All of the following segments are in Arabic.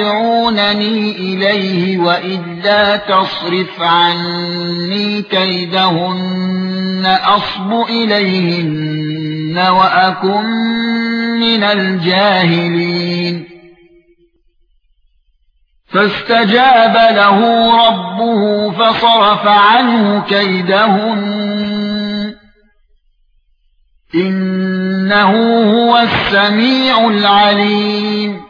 يَدْعُونَنِي إِلَيْهِ وَإِلَّا تَصْرِفْ عَنِّي كَيْدَهُنَّ أَصْبُ إِلَيْهِنَّ وَأَكُن مِّنَ الْجَاهِلِينَ. فَاسْتَجَابَ لَهُ رَبُّهُ فَصَرَفَ عَنْهُ كَيْدَهُنَّ. إنه هو السميع العليم.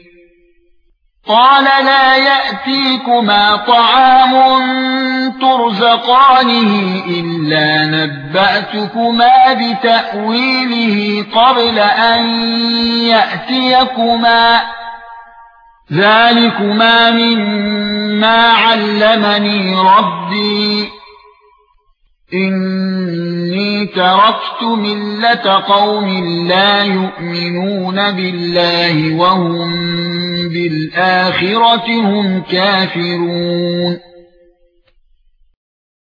قال لا يأتيكما طعام ترزقانه إلا نبأتكما بتأويله قبل أن يأتيكما. ذلكما مما علمني ربي. إني تركت ملة قوم لا يؤمنون بالله وهم بالآخرة هم كافرون